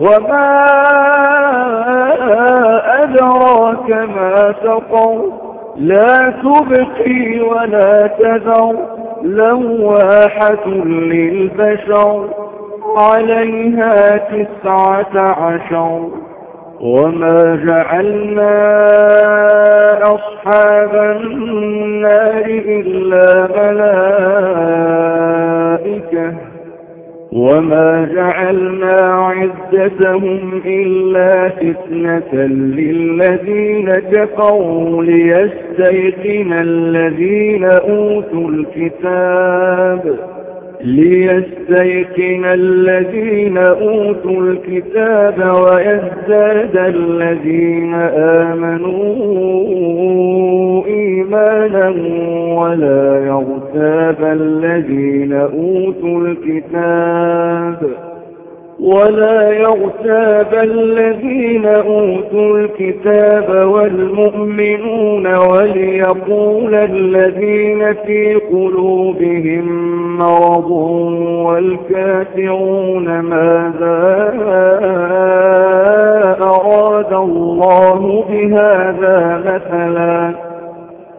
وما أدراك ما سقر لا تبقي ولا تذر لواحة للبشر عليها تسعة عشر وما جعلنا أصحاب النار إلا ملائكة وما جعلنا عدتهم إلا فتنة للذين كفروا ليستيقن الذين أوتوا الكتاب ليستيقن الذين أوتوا الكتاب ويزداد الذين آمنوا إيمانا ولا يرتاب الذين أوتوا الكتاب ولا يغتاب الذين أوتوا الكتاب والمؤمنون وليقول الذين في قلوبهم مرض والكافرون ماذا أراد الله بهذا